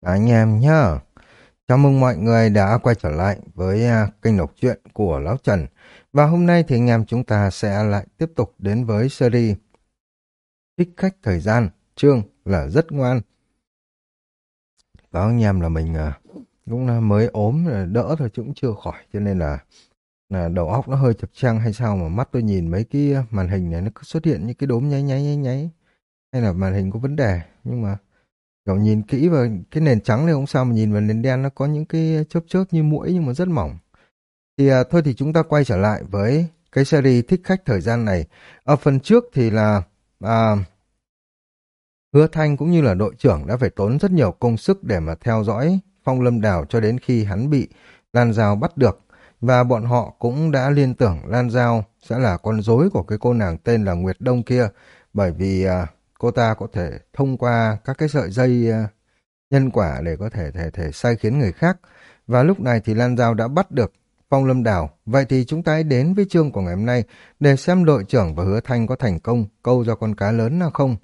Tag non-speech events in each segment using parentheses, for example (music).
anh em nhá. Chào mừng mọi người đã quay trở lại với à, kênh đọc truyện của Lão Trần. Và hôm nay thì anh em chúng ta sẽ lại tiếp tục đến với series Thích khách thời gian, chương là rất ngoan. Báo anh em là mình à, cũng là mới ốm, đỡ thôi chứ cũng chưa khỏi, cho nên là là đầu óc nó hơi chập chang hay sao mà mắt tôi nhìn mấy cái à, màn hình này nó cứ xuất hiện những cái đốm nháy nháy nháy nháy. Hay là màn hình có vấn đề, nhưng mà Cậu nhìn kỹ vào cái nền trắng này không sao mà nhìn vào nền đen nó có những cái chớp chớp như mũi nhưng mà rất mỏng. Thì à, thôi thì chúng ta quay trở lại với cái series thích khách thời gian này. Ở phần trước thì là à, Hứa Thanh cũng như là đội trưởng đã phải tốn rất nhiều công sức để mà theo dõi Phong Lâm Đào cho đến khi hắn bị Lan Giao bắt được. Và bọn họ cũng đã liên tưởng Lan Giao sẽ là con rối của cái cô nàng tên là Nguyệt Đông kia. Bởi vì à, cô ta có thể thông qua các cái sợi dây ờ, nhân quả để có thể thể thể sai khiến người khác. Và lúc này thì Lan Giao đã bắt được Phong Lâm Đảo. Vậy thì chúng ta hãy đến với chương của ngày hôm nay để xem đội trưởng và hứa thanh có thành công câu ra con cá lớn nào không.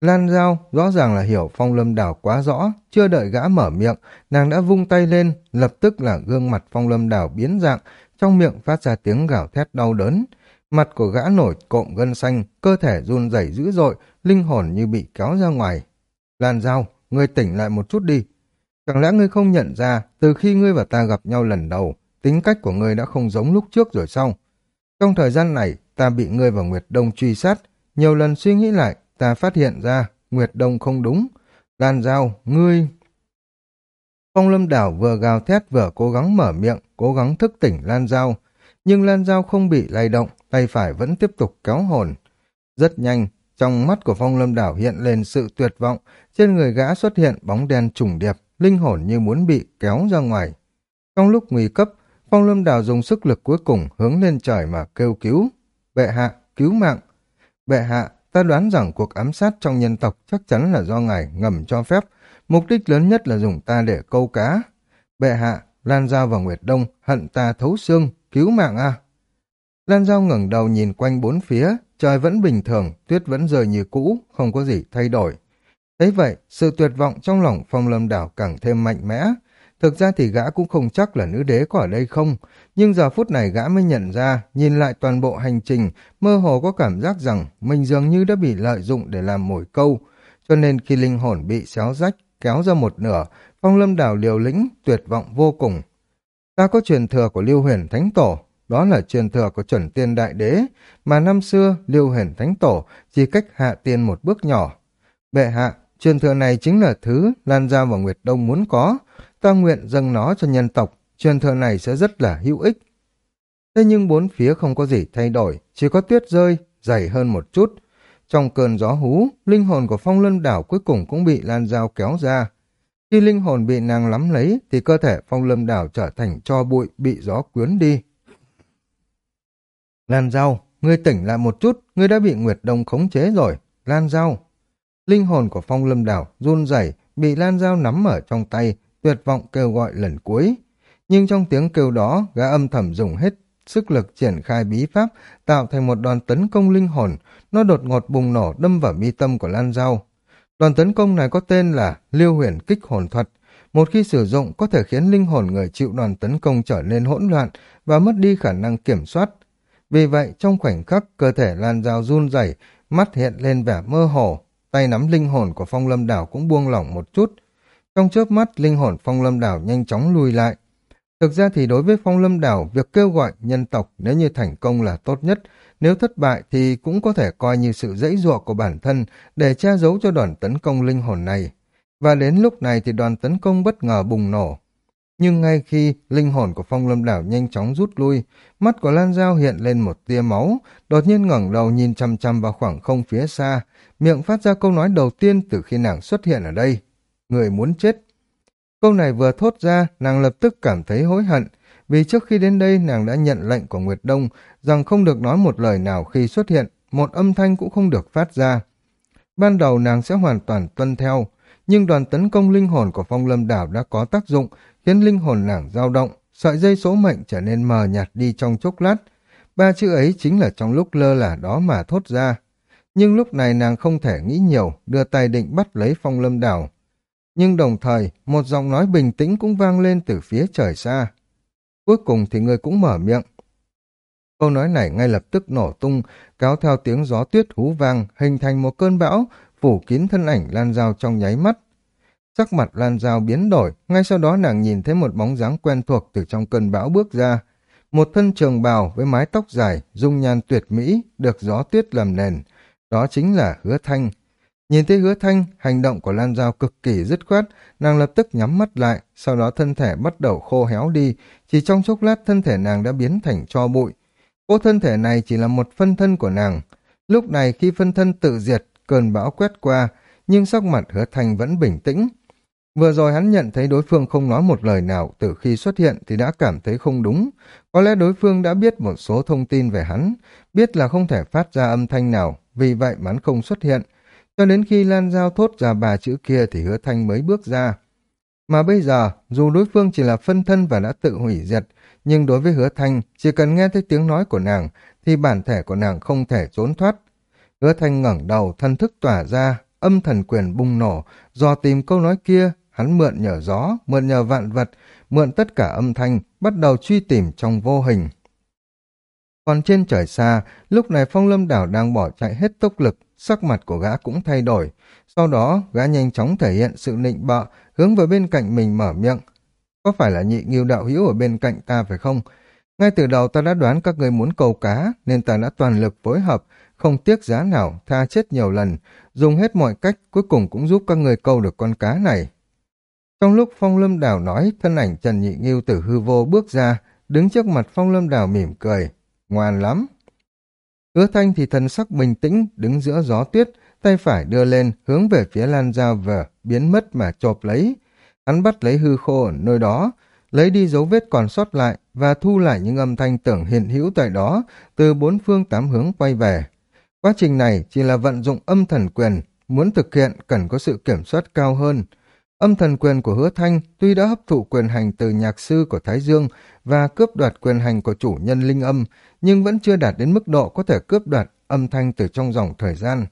Lan Giao rõ ràng là hiểu Phong Lâm Đảo quá rõ, chưa đợi gã mở miệng, nàng đã vung tay lên, lập tức là gương mặt Phong Lâm Đảo biến dạng, trong miệng phát ra tiếng gào thét đau đớn. Mặt của gã nổi cộm gân xanh, cơ thể run rẩy dữ dội, linh hồn như bị kéo ra ngoài. Lan Giao, ngươi tỉnh lại một chút đi. Chẳng lẽ ngươi không nhận ra, từ khi ngươi và ta gặp nhau lần đầu, tính cách của ngươi đã không giống lúc trước rồi sao? Trong thời gian này, ta bị ngươi và Nguyệt Đông truy sát. Nhiều lần suy nghĩ lại, ta phát hiện ra, Nguyệt Đông không đúng. Lan Giao, ngươi... Phong Lâm Đảo vừa gào thét vừa cố gắng mở miệng, cố gắng thức tỉnh Lan Giao. Nhưng Lan Giao không bị lay động, tay phải vẫn tiếp tục kéo hồn. Rất nhanh, trong mắt của phong lâm đảo hiện lên sự tuyệt vọng, trên người gã xuất hiện bóng đen trùng điệp, linh hồn như muốn bị kéo ra ngoài. Trong lúc nguy cấp, phong lâm đảo dùng sức lực cuối cùng hướng lên trời mà kêu cứu. Bệ hạ, cứu mạng. Bệ hạ, ta đoán rằng cuộc ám sát trong nhân tộc chắc chắn là do ngài ngầm cho phép, mục đích lớn nhất là dùng ta để câu cá. Bệ hạ, Lan Giao và Nguyệt Đông hận ta thấu xương, cứu mạng a Lan Giao ngẩng đầu nhìn quanh bốn phía, trời vẫn bình thường, tuyết vẫn rơi như cũ, không có gì thay đổi. Thế vậy, sự tuyệt vọng trong lòng phong lâm đảo càng thêm mạnh mẽ. Thực ra thì gã cũng không chắc là nữ đế có ở đây không, nhưng giờ phút này gã mới nhận ra, nhìn lại toàn bộ hành trình, mơ hồ có cảm giác rằng mình dường như đã bị lợi dụng để làm mồi câu, cho nên khi linh hồn bị xéo rách, kéo ra một nửa, phong lâm đảo liều lĩnh, tuyệt vọng vô cùng. Ta có truyền thừa của Lưu Huyền Thánh Tổ, đó là truyền thừa của chuẩn tiên đại đế, mà năm xưa Lưu Huyền Thánh Tổ chỉ cách hạ tiên một bước nhỏ. Bệ hạ, truyền thừa này chính là thứ Lan Giao và Nguyệt Đông muốn có, ta nguyện dâng nó cho nhân tộc, truyền thừa này sẽ rất là hữu ích. Thế nhưng bốn phía không có gì thay đổi, chỉ có tuyết rơi, dày hơn một chút. Trong cơn gió hú, linh hồn của phong lân đảo cuối cùng cũng bị Lan Giao kéo ra. Khi linh hồn bị nàng lắm lấy, thì cơ thể phong lâm đảo trở thành cho bụi bị gió cuốn đi. Lan Giao, ngươi tỉnh lại một chút, ngươi đã bị Nguyệt Đông khống chế rồi. Lan Giao. Linh hồn của phong lâm đảo run rẩy bị Lan Giao nắm ở trong tay, tuyệt vọng kêu gọi lần cuối. Nhưng trong tiếng kêu đó, gã âm thầm dùng hết sức lực triển khai bí pháp, tạo thành một đoàn tấn công linh hồn, nó đột ngột bùng nổ đâm vào mi tâm của Lan Giao. đoàn tấn công này có tên là Liêu Huyền Kích Hồn Thuật. Một khi sử dụng có thể khiến linh hồn người chịu đoàn tấn công trở nên hỗn loạn và mất đi khả năng kiểm soát, vì vậy, trong khoảnh khắc, cơ thể Lan Giao run rẩy, mắt hiện lên vẻ mơ hồ, tay nắm linh hồn của Phong Lâm Đảo cũng buông lỏng một chút. Trong chớp mắt, linh hồn Phong Lâm Đảo nhanh chóng lùi lại. Thực ra thì đối với Phong Lâm Đảo, việc kêu gọi nhân tộc nếu như thành công là tốt nhất, nếu thất bại thì cũng có thể coi như sự dãy dụa của bản thân để che giấu cho đoàn tấn công linh hồn này. Và đến lúc này thì đoàn tấn công bất ngờ bùng nổ, nhưng ngay khi linh hồn của phong lâm đảo nhanh chóng rút lui, mắt của Lan Giao hiện lên một tia máu, đột nhiên ngẩng đầu nhìn chăm chăm vào khoảng không phía xa, miệng phát ra câu nói đầu tiên từ khi nàng xuất hiện ở đây. Người muốn chết. Câu này vừa thốt ra, nàng lập tức cảm thấy hối hận, vì trước khi đến đây nàng đã nhận lệnh của Nguyệt Đông rằng không được nói một lời nào khi xuất hiện, một âm thanh cũng không được phát ra. Ban đầu nàng sẽ hoàn toàn tuân theo, nhưng đoàn tấn công linh hồn của phong lâm đảo đã có tác dụng khiến linh hồn nàng dao động, sợi dây số mệnh trở nên mờ nhạt đi trong chốc lát. Ba chữ ấy chính là trong lúc lơ là đó mà thốt ra. Nhưng lúc này nàng không thể nghĩ nhiều, đưa tay định bắt lấy phong lâm đảo. nhưng đồng thời một giọng nói bình tĩnh cũng vang lên từ phía trời xa. Cuối cùng thì người cũng mở miệng. Câu nói này ngay lập tức nổ tung, kéo theo tiếng gió tuyết hú vang, hình thành một cơn bão, phủ kín thân ảnh Lan dao trong nháy mắt. Sắc mặt Lan Giao biến đổi, ngay sau đó nàng nhìn thấy một bóng dáng quen thuộc từ trong cơn bão bước ra. Một thân trường bào với mái tóc dài, dung nhan tuyệt mỹ, được gió tuyết làm nền. Đó chính là Hứa Thanh. Nhìn thấy Hứa Thanh, hành động của Lan Giao cực kỳ dứt khoát, nàng lập tức nhắm mắt lại, sau đó thân thể bắt đầu khô héo đi, chỉ trong chốc lát thân thể nàng đã biến thành cho bụi. Cô thân thể này chỉ là một phân thân của nàng. Lúc này khi phân thân tự diệt, cơn bão quét qua, nhưng sắc mặt Hứa Thanh vẫn bình tĩnh. Vừa rồi hắn nhận thấy đối phương không nói một lời nào từ khi xuất hiện thì đã cảm thấy không đúng. Có lẽ đối phương đã biết một số thông tin về hắn, biết là không thể phát ra âm thanh nào, vì vậy mà hắn không xuất hiện. Cho đến khi Lan Giao thốt ra ba chữ kia thì hứa thanh mới bước ra. Mà bây giờ, dù đối phương chỉ là phân thân và đã tự hủy diệt, nhưng đối với hứa thanh, chỉ cần nghe thấy tiếng nói của nàng, thì bản thể của nàng không thể trốn thoát. Hứa thanh ngẩng đầu, thân thức tỏa ra, âm thần quyền bùng nổ, do tìm câu nói kia, hắn mượn nhờ gió, mượn nhờ vạn vật, mượn tất cả âm thanh, bắt đầu truy tìm trong vô hình. Còn trên trời xa, lúc này phong lâm đảo đang bỏ chạy hết tốc lực, sắc mặt của gã cũng thay đổi. Sau đó, gã nhanh chóng thể hiện sự nịnh bợ, hướng về bên cạnh mình mở miệng. Có phải là nhị nghiêu đạo hữu ở bên cạnh ta phải không? Ngay từ đầu ta đã đoán các người muốn câu cá, nên ta đã toàn lực phối hợp, không tiếc giá nào, tha chết nhiều lần, dùng hết mọi cách, cuối cùng cũng giúp các người câu được con cá này. Trong lúc Phong Lâm Đào nói, thân ảnh Trần Nhị Nghiêu từ hư vô bước ra, đứng trước mặt Phong Lâm Đào mỉm cười. Ngoan lắm. Hứa Thanh thì thần sắc bình tĩnh, đứng giữa gió tuyết, tay phải đưa lên, hướng về phía Lan Giao vờ, biến mất mà chộp lấy. Hắn bắt lấy hư khô ở nơi đó, lấy đi dấu vết còn sót lại và thu lại những âm thanh tưởng hiện hữu tại đó, từ bốn phương tám hướng quay về. Quá trình này chỉ là vận dụng âm thần quyền, muốn thực hiện cần có sự kiểm soát cao hơn. Âm thần quyền của hứa thanh tuy đã hấp thụ quyền hành từ nhạc sư của Thái Dương và cướp đoạt quyền hành của chủ nhân linh âm, nhưng vẫn chưa đạt đến mức độ có thể cướp đoạt âm thanh từ trong dòng thời gian.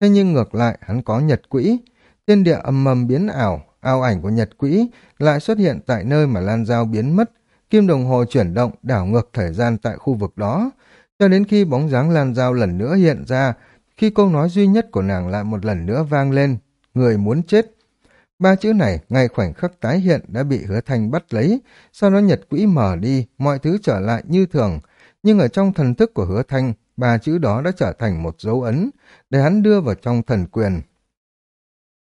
Thế nhưng ngược lại hắn có nhật quỹ, thiên địa âm mầm biến ảo, ao ảnh của nhật quỹ lại xuất hiện tại nơi mà Lan Giao biến mất, kim đồng hồ chuyển động đảo ngược thời gian tại khu vực đó, cho đến khi bóng dáng Lan Giao lần nữa hiện ra, khi câu nói duy nhất của nàng lại một lần nữa vang lên, người muốn chết. Ba chữ này ngay khoảnh khắc tái hiện đã bị hứa thanh bắt lấy, sau đó nhật quỹ mở đi, mọi thứ trở lại như thường. Nhưng ở trong thần thức của hứa thanh, ba chữ đó đã trở thành một dấu ấn, để hắn đưa vào trong thần quyền.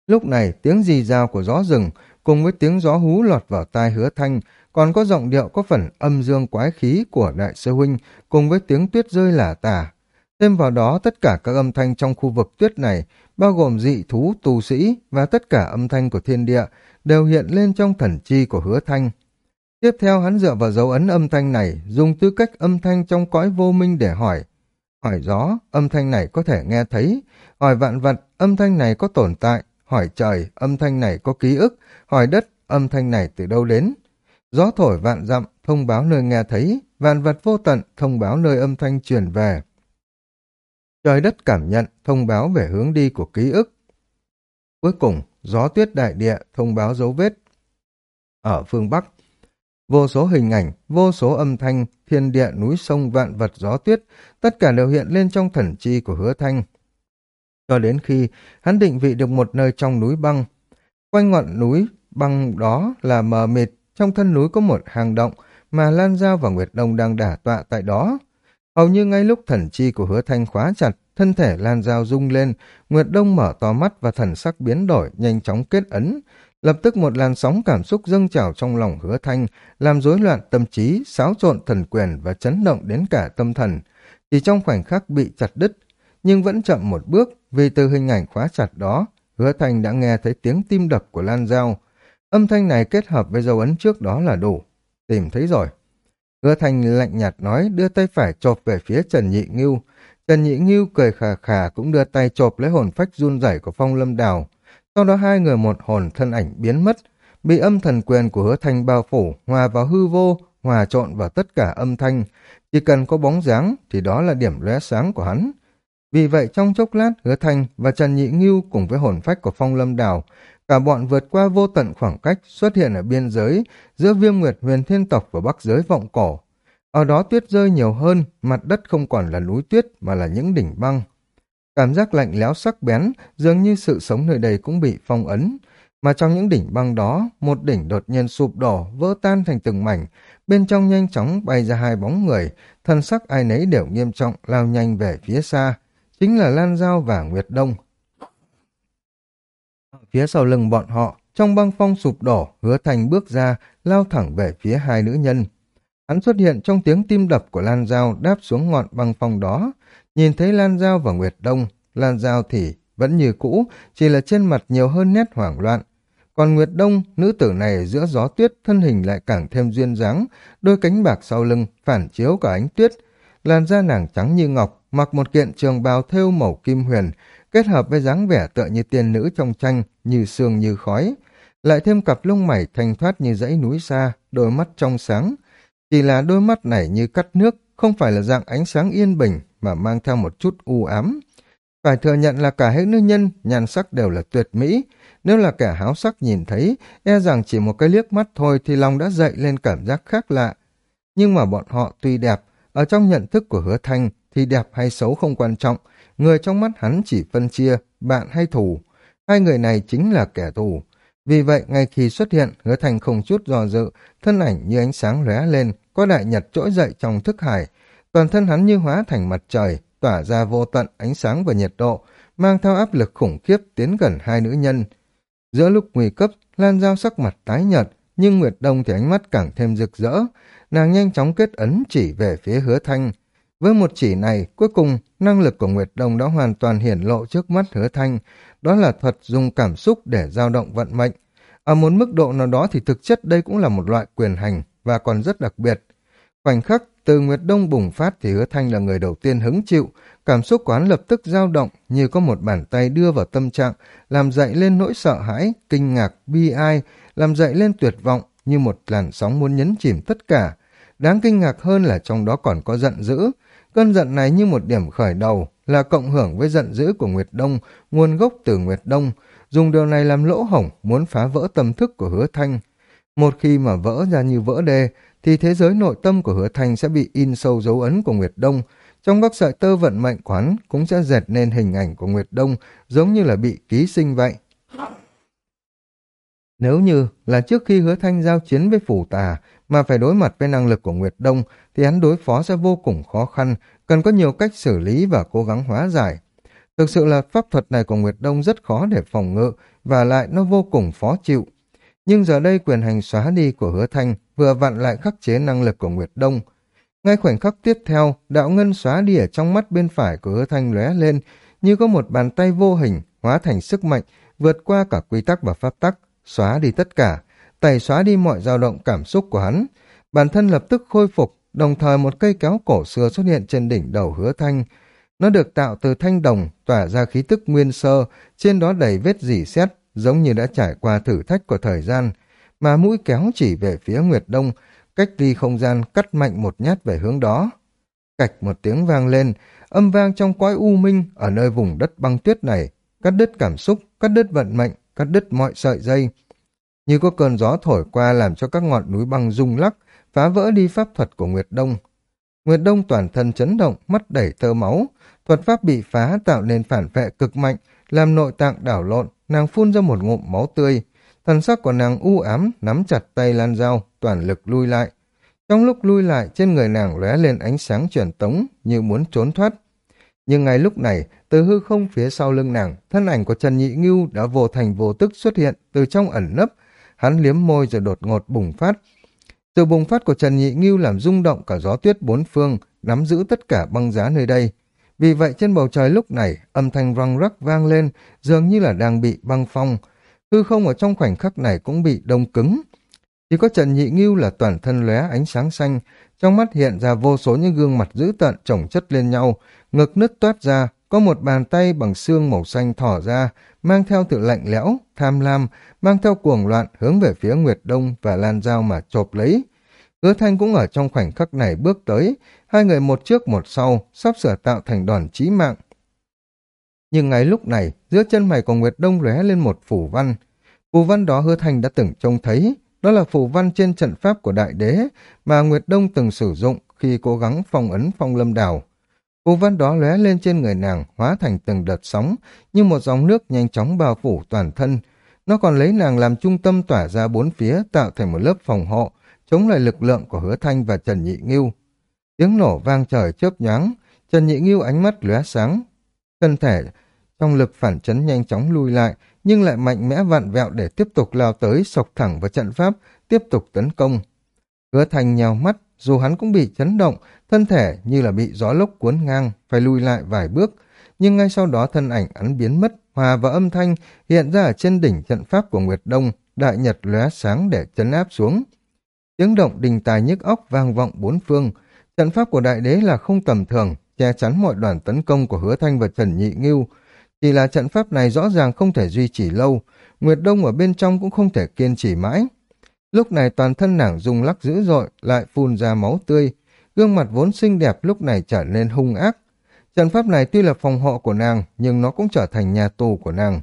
Lúc này, tiếng rì rào của gió rừng, cùng với tiếng gió hú lọt vào tai hứa thanh, còn có giọng điệu có phần âm dương quái khí của đại sư huynh, cùng với tiếng tuyết rơi lả tả. Thêm vào đó, tất cả các âm thanh trong khu vực tuyết này bao gồm dị thú, tù sĩ và tất cả âm thanh của thiên địa, đều hiện lên trong thần chi của hứa thanh. Tiếp theo hắn dựa vào dấu ấn âm thanh này, dùng tư cách âm thanh trong cõi vô minh để hỏi. Hỏi gió, âm thanh này có thể nghe thấy. Hỏi vạn vật, âm thanh này có tồn tại. Hỏi trời, âm thanh này có ký ức. Hỏi đất, âm thanh này từ đâu đến. Gió thổi vạn dặm, thông báo nơi nghe thấy. Vạn vật vô tận, thông báo nơi âm thanh truyền về. Trời đất cảm nhận, thông báo về hướng đi của ký ức. Cuối cùng, gió tuyết đại địa thông báo dấu vết. Ở phương Bắc, vô số hình ảnh, vô số âm thanh, thiên địa, núi sông, vạn vật, gió tuyết, tất cả đều hiện lên trong thần chi của hứa thanh. Cho đến khi hắn định vị được một nơi trong núi băng, quanh ngọn núi băng đó là mờ mịt, trong thân núi có một hang động mà Lan Giao và Nguyệt Đông đang đả tọa tại đó. Hầu như ngay lúc thần chi của hứa thanh khóa chặt, thân thể Lan Giao rung lên, Nguyệt Đông mở to mắt và thần sắc biến đổi, nhanh chóng kết ấn. Lập tức một làn sóng cảm xúc dâng trào trong lòng hứa thanh, làm rối loạn tâm trí, xáo trộn thần quyền và chấn động đến cả tâm thần. Chỉ trong khoảnh khắc bị chặt đứt, nhưng vẫn chậm một bước vì từ hình ảnh khóa chặt đó, hứa thanh đã nghe thấy tiếng tim đập của Lan Giao. Âm thanh này kết hợp với dấu ấn trước đó là đủ. Tìm thấy rồi. Hứa Thanh lạnh nhạt nói đưa tay phải chộp về phía Trần Nhị Ngưu. Trần Nhị Ngưu cười khà khà cũng đưa tay chộp lấy hồn phách run rẩy của Phong Lâm Đào. Sau đó hai người một hồn thân ảnh biến mất, bị âm thần quyền của Hứa Thanh bao phủ, hòa vào hư vô, hòa trộn vào tất cả âm thanh. Chỉ cần có bóng dáng thì đó là điểm lóe sáng của hắn. Vì vậy trong chốc lát Hứa Thanh và Trần Nhị Ngưu cùng với hồn phách của Phong Lâm Đào Cả bọn vượt qua vô tận khoảng cách xuất hiện ở biên giới giữa viêm nguyệt huyền thiên tộc và bắc giới vọng cổ. Ở đó tuyết rơi nhiều hơn, mặt đất không còn là núi tuyết mà là những đỉnh băng. Cảm giác lạnh lẽo sắc bén, dường như sự sống nơi đây cũng bị phong ấn. Mà trong những đỉnh băng đó, một đỉnh đột nhiên sụp đổ, vỡ tan thành từng mảnh. Bên trong nhanh chóng bay ra hai bóng người, thân sắc ai nấy đều nghiêm trọng, lao nhanh về phía xa. Chính là Lan Giao và Nguyệt Đông. Vâng, phía sau lưng bọn họ, trong băng phong sụp đổ, hứa thành bước ra, lao thẳng về phía hai nữ nhân. Hắn xuất hiện trong tiếng tim đập của Lan Giao đáp xuống ngọn băng phong đó. Nhìn thấy Lan Giao và Nguyệt Đông, Lan Giao thì vẫn như cũ, chỉ là trên mặt nhiều hơn nét hoảng loạn. Còn Nguyệt Đông, nữ tử này giữa gió tuyết, thân hình lại càng thêm duyên dáng, đôi cánh bạc sau lưng, phản chiếu cả ánh tuyết. Làn da nàng trắng như ngọc, mặc một kiện trường bào thêu màu kim huyền, kết hợp với dáng vẻ tựa như tiên nữ trong tranh, như sương như khói. Lại thêm cặp lông mày thanh thoát như dãy núi xa, đôi mắt trong sáng. Chỉ là đôi mắt này như cắt nước, không phải là dạng ánh sáng yên bình, mà mang theo một chút u ám. Phải thừa nhận là cả hệ nữ nhân, nhan sắc đều là tuyệt mỹ. Nếu là kẻ háo sắc nhìn thấy, e rằng chỉ một cái liếc mắt thôi thì lòng đã dậy lên cảm giác khác lạ. Nhưng mà bọn họ tuy đẹp, ở trong nhận thức của hứa thanh thì đẹp hay xấu không quan trọng, người trong mắt hắn chỉ phân chia bạn hay thù. Hai người này chính là kẻ thù. Vì vậy, ngay khi xuất hiện, hứa thanh không chút do dự, thân ảnh như ánh sáng lóe lên, có đại nhật trỗi dậy trong thức hải. Toàn thân hắn như hóa thành mặt trời, tỏa ra vô tận ánh sáng và nhiệt độ, mang theo áp lực khủng khiếp tiến gần hai nữ nhân. Giữa lúc nguy cấp, Lan Giao sắc mặt tái nhợt, nhưng Nguyệt Đông thì ánh mắt càng thêm rực rỡ. Nàng nhanh chóng kết ấn chỉ về phía hứa thanh. Với một chỉ này, cuối cùng, năng lực của Nguyệt Đông đã hoàn toàn hiển lộ trước mắt hứa thanh. Đó là thuật dùng cảm xúc để dao động vận mệnh. Ở một mức độ nào đó thì thực chất đây cũng là một loại quyền hành và còn rất đặc biệt. Khoảnh khắc từ Nguyệt Đông bùng phát thì hứa thanh là người đầu tiên hứng chịu, cảm xúc quán lập tức dao động như có một bàn tay đưa vào tâm trạng, làm dậy lên nỗi sợ hãi, kinh ngạc, bi ai, làm dậy lên tuyệt vọng như một làn sóng muốn nhấn chìm tất cả. Đáng kinh ngạc hơn là trong đó còn có giận dữ. Cơn giận này như một điểm khởi đầu, là cộng hưởng với giận dữ của Nguyệt Đông, nguồn gốc từ Nguyệt Đông, dùng điều này làm lỗ hổng muốn phá vỡ tâm thức của hứa thanh. Một khi mà vỡ ra như vỡ đê, thì thế giới nội tâm của hứa thanh sẽ bị in sâu dấu ấn của Nguyệt Đông, trong các sợi tơ vận mệnh quán cũng sẽ dệt nên hình ảnh của Nguyệt Đông giống như là bị ký sinh vậy. Nếu như là trước khi hứa thanh giao chiến với phủ tà mà phải đối mặt với năng lực của Nguyệt Đông thì hắn đối phó sẽ vô cùng khó khăn, cần có nhiều cách xử lý và cố gắng hóa giải. Thực sự là pháp thuật này của Nguyệt Đông rất khó để phòng ngự và lại nó vô cùng khó chịu. Nhưng giờ đây quyền hành xóa đi của hứa thanh vừa vặn lại khắc chế năng lực của Nguyệt Đông. Ngay khoảnh khắc tiếp theo, đạo ngân xóa đi ở trong mắt bên phải của hứa thanh lóe lên, như có một bàn tay vô hình hóa thành sức mạnh, vượt qua cả quy tắc và pháp tắc, xóa đi tất cả, tẩy xóa đi mọi dao động cảm xúc của hắn. Bản thân lập tức khôi phục, đồng thời một cây kéo cổ xưa xuất hiện trên đỉnh đầu hứa thanh. Nó được tạo từ thanh đồng, tỏa ra khí tức nguyên sơ, trên đó đầy vết dỉ xét, giống như đã trải qua thử thách của thời gian, mà mũi kéo chỉ về phía Nguyệt Đông, cách ly không gian cắt mạnh một nhát về hướng đó. Cạch một tiếng vang lên, âm vang trong cõi u minh ở nơi vùng đất băng tuyết này, cắt đứt cảm xúc, cắt đứt vận mệnh, cắt đứt mọi sợi dây. Như có cơn gió thổi qua làm cho các ngọn núi băng rung lắc, phá vỡ đi pháp thuật của Nguyệt Đông. Nguyệt Đông toàn thân chấn động, mắt đẩy tơ máu, thuật pháp bị phá tạo nên phản vệ cực mạnh, làm nội tạng đảo lộn, nàng phun ra một ngụm máu tươi. Thần sắc của nàng u ám, nắm chặt tay lan dao, toàn lực lui lại. Trong lúc lui lại, trên người nàng lóe lên ánh sáng truyền tống, như muốn trốn thoát. Nhưng ngay lúc này, từ hư không phía sau lưng nàng, thân ảnh của Trần Nhị Ngưu đã vô thành vô tức xuất hiện từ trong ẩn nấp. Hắn liếm môi rồi đột ngột bùng phát. từ bùng phát của Trần Nhị Ngưu làm rung động cả gió tuyết bốn phương, nắm giữ tất cả băng giá nơi đây. Vì vậy trên bầu trời lúc này, âm thanh răng rắc vang lên, dường như là đang bị băng phong. Hư không ở trong khoảnh khắc này cũng bị đông cứng. Chỉ có Trần Nhị Ngưu là toàn thân lóe ánh sáng xanh, trong mắt hiện ra vô số những gương mặt dữ tợn chồng chất lên nhau, ngực nứt toát ra, có một bàn tay bằng xương màu xanh thỏ ra, mang theo tự lạnh lẽo, tham lam, mang theo cuồng loạn hướng về phía Nguyệt Đông và Lan Giao mà chộp lấy. Hứa Thanh cũng ở trong khoảnh khắc này bước tới, hai người một trước một sau, sắp sửa tạo thành đòn chí mạng. Nhưng ngay lúc này, giữa chân mày của Nguyệt Đông lóe lên một phủ văn. Phù văn đó hứa Thanh đã từng trông thấy, đó là phù văn trên trận pháp của đại đế mà Nguyệt Đông từng sử dụng khi cố gắng phong ấn phong lâm đảo. Phù văn đó lóe lên trên người nàng, hóa thành từng đợt sóng, như một dòng nước nhanh chóng bao phủ toàn thân. Nó còn lấy nàng làm trung tâm tỏa ra bốn phía, tạo thành một lớp phòng hộ, chống lại lực lượng của hứa thanh và Trần Nhị Nghiêu. Tiếng nổ vang trời chớp nhoáng, Trần Nhị Nghiêu ánh mắt lóe sáng. Thân thể trong lực phản chấn nhanh chóng lui lại, nhưng lại mạnh mẽ vặn vẹo để tiếp tục lao tới sọc thẳng vào trận pháp, tiếp tục tấn công. Hứa Thanh nhào mắt, dù hắn cũng bị chấn động, thân thể như là bị gió lốc cuốn ngang, phải lùi lại vài bước, nhưng ngay sau đó thân ảnh hắn biến mất, hòa và âm thanh hiện ra ở trên đỉnh trận pháp của Nguyệt Đông, đại nhật lóe sáng để chấn áp xuống. Tiếng động đình tài nhức óc vang vọng bốn phương, trận pháp của đại đế là không tầm thường, che chắn mọi đoàn tấn công của Hứa Thanh và Trần Nhị Ngưu, chỉ là trận pháp này rõ ràng không thể duy trì lâu, Nguyệt Đông ở bên trong cũng không thể kiên trì mãi. Lúc này toàn thân nàng rung lắc dữ dội, lại phun ra máu tươi. Gương mặt vốn xinh đẹp lúc này trở nên hung ác. Trận pháp này tuy là phòng hộ của nàng, nhưng nó cũng trở thành nhà tù của nàng.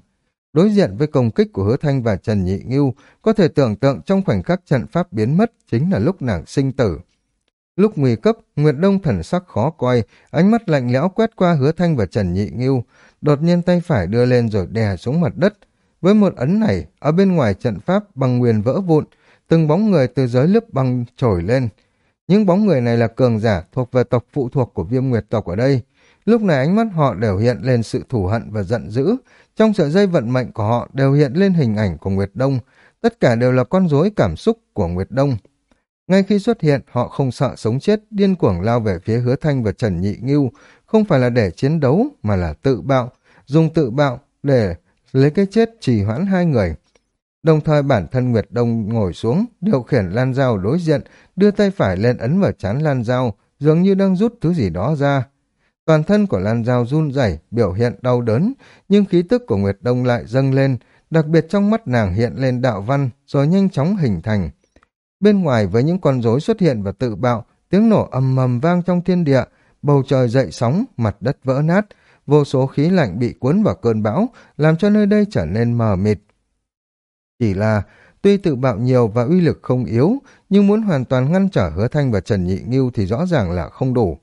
Đối diện với công kích của Hứa Thanh và Trần Nhị Ngưu, có thể tưởng tượng trong khoảnh khắc trận pháp biến mất chính là lúc nàng sinh tử. Lúc nguy cấp, Nguyệt Đông thần sắc khó coi, ánh mắt lạnh lẽo quét qua Hứa Thanh và Trần Nhị Ngưu, đột nhiên tay phải đưa lên rồi đè xuống mặt đất. Với một ấn này, ở bên ngoài trận pháp bằng nguyền vỡ vụn, từng bóng người từ giới lớp băng trồi lên. Những bóng người này là cường giả thuộc về tộc phụ thuộc của viêm nguyệt tộc ở đây. Lúc này ánh mắt họ đều hiện lên sự thù hận và giận dữ. Trong sợi dây vận mệnh của họ đều hiện lên hình ảnh của Nguyệt Đông. Tất cả đều là con rối cảm xúc của Nguyệt Đông. Ngay khi xuất hiện, họ không sợ sống chết, điên cuồng lao về phía Hứa Thanh và Trần Nhị Ngưu, không phải là để chiến đấu, mà là tự bạo, dùng tự bạo để lấy cái chết trì hoãn hai người. Đồng thời bản thân Nguyệt Đông ngồi xuống, điều khiển Lan Giao đối diện, đưa tay phải lên ấn vào chán Lan Giao, dường như đang rút thứ gì đó ra. Toàn thân của Lan Giao run rẩy, biểu hiện đau đớn, nhưng khí tức của Nguyệt Đông lại dâng lên, đặc biệt trong mắt nàng hiện lên đạo văn, rồi nhanh chóng hình thành. Bên ngoài với những con rối xuất hiện và tự bạo, tiếng nổ ầm ầm vang trong thiên địa, bầu trời dậy sóng, mặt đất vỡ nát, vô số khí lạnh bị cuốn vào cơn bão, làm cho nơi đây trở nên mờ mịt. Chỉ là, tuy tự bạo nhiều và uy lực không yếu, nhưng muốn hoàn toàn ngăn trở hứa thanh và Trần Nhị Nghiêu thì rõ ràng là không đủ.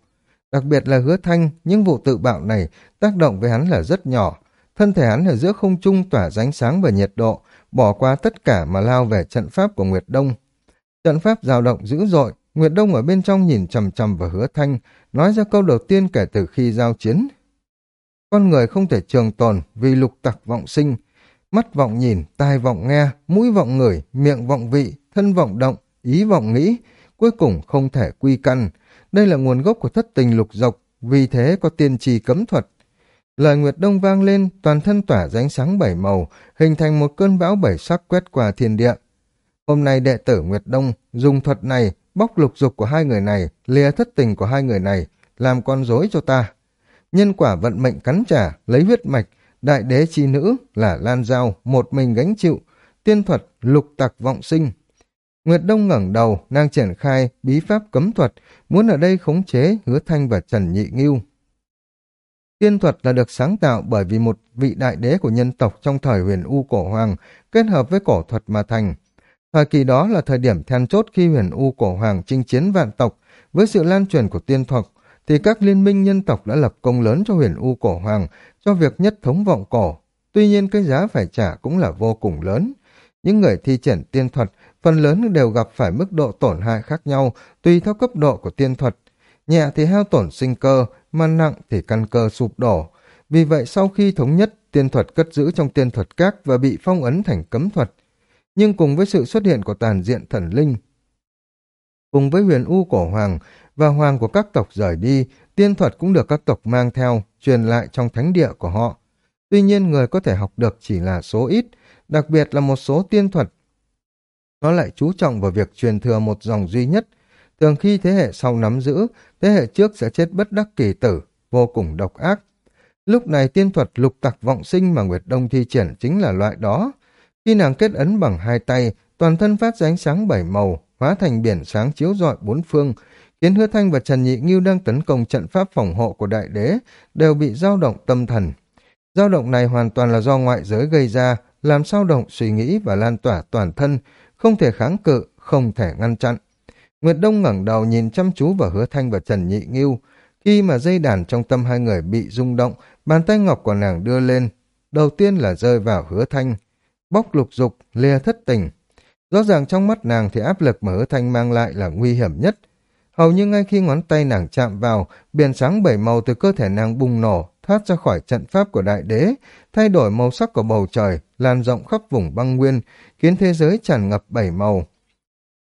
Đặc biệt là hứa thanh, những vụ tự bạo này tác động với hắn là rất nhỏ. Thân thể hắn ở giữa không trung tỏa ránh sáng và nhiệt độ, bỏ qua tất cả mà lao về trận pháp của Nguyệt Đông. Trận pháp dao động dữ dội, Nguyệt Đông ở bên trong nhìn trầm trầm vào hứa thanh, nói ra câu đầu tiên kể từ khi giao chiến. Con người không thể trường tồn vì lục tặc vọng sinh, mắt vọng nhìn, tai vọng nghe, mũi vọng ngửi, miệng vọng vị, thân vọng động, ý vọng nghĩ, cuối cùng không thể quy căn. Đây là nguồn gốc của thất tình lục dục. vì thế có tiên trì cấm thuật. Lời Nguyệt Đông vang lên, toàn thân tỏa ránh sáng bảy màu, hình thành một cơn bão bảy sắc quét qua thiên địa. Hôm nay đệ tử Nguyệt Đông dùng thuật này bóc lục dục của hai người này, lìa thất tình của hai người này, làm con rối cho ta. Nhân quả vận mệnh cắn trả, lấy huyết mạch, đại đế chi nữ là Lan Giao, một mình gánh chịu, tiên thuật lục tặc vọng sinh. Nguyệt Đông ngẩng đầu, nàng triển khai bí pháp cấm thuật, muốn ở đây khống chế hứa thanh và Trần Nhị Nghiêu. Tiên thuật là được sáng tạo bởi vì một vị đại đế của nhân tộc trong thời huyền U cổ hoàng kết hợp với cổ thuật mà thành. Thời kỳ đó là thời điểm then chốt khi huyền U cổ hoàng chinh chiến vạn tộc, với sự lan truyền của tiên thuật, thì các liên minh nhân tộc đã lập công lớn cho huyền U cổ hoàng cho việc nhất thống vọng cổ. Tuy nhiên cái giá phải trả cũng là vô cùng lớn. Những người thi triển tiên thuật phần lớn đều gặp phải mức độ tổn hại khác nhau tùy theo cấp độ của tiên thuật. Nhẹ thì hao tổn sinh cơ, mà nặng thì căn cơ sụp đổ. Vì vậy sau khi thống nhất, tiên thuật cất giữ trong tiên thuật các và bị phong ấn thành cấm thuật nhưng cùng với sự xuất hiện của tàn diện thần linh, cùng với huyền u cổ hoàng và hoàng của các tộc rời đi, tiên thuật cũng được các tộc mang theo, truyền lại trong thánh địa của họ. Tuy nhiên người có thể học được chỉ là số ít, đặc biệt là một số tiên thuật. Nó lại chú trọng vào việc truyền thừa một dòng duy nhất, thường khi thế hệ sau nắm giữ, thế hệ trước sẽ chết bất đắc kỳ tử, vô cùng độc ác. Lúc này tiên thuật lục tặc vọng sinh mà Nguyệt Đông thi triển chính là loại đó, khi nàng kết ấn bằng hai tay, toàn thân phát ra ánh sáng bảy màu, hóa thành biển sáng chiếu rọi bốn phương, khiến Hứa Thanh và Trần Nhị Nghiêu đang tấn công trận pháp phòng hộ của đại đế đều bị dao động tâm thần. Dao động này hoàn toàn là do ngoại giới gây ra, làm sao động suy nghĩ và lan tỏa toàn thân, không thể kháng cự, không thể ngăn chặn. Nguyệt Đông ngẩng đầu nhìn chăm chú vào hứa thanh và Trần Nhị Nghiêu. Khi mà dây đàn trong tâm hai người bị rung động, bàn tay ngọc của nàng đưa lên. Đầu tiên là rơi vào hứa thanh. Bóc lục dục, lìa thất tình. Rõ ràng trong mắt nàng thì áp lực mà hứa thanh mang lại là nguy hiểm nhất. Hầu như ngay khi ngón tay nàng chạm vào, biển sáng bảy màu từ cơ thể nàng bùng nổ, thoát ra khỏi trận pháp của đại đế, thay đổi màu sắc của bầu trời, lan rộng khắp vùng băng nguyên, khiến thế giới tràn ngập bảy màu.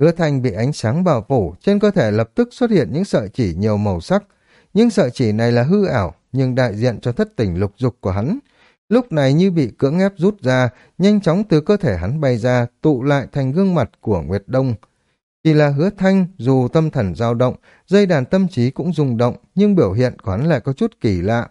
Hứa thanh bị ánh sáng bao phủ, trên cơ thể lập tức xuất hiện những sợi chỉ nhiều màu sắc. Những sợi chỉ này là hư ảo, nhưng đại diện cho thất tình lục dục của hắn. Lúc này như bị cưỡng ép rút ra, nhanh chóng từ cơ thể hắn bay ra, tụ lại thành gương mặt của Nguyệt Đông. Chỉ là hứa thanh, dù tâm thần dao động, dây đàn tâm trí cũng rung động, nhưng biểu hiện của hắn lại có chút kỳ lạ.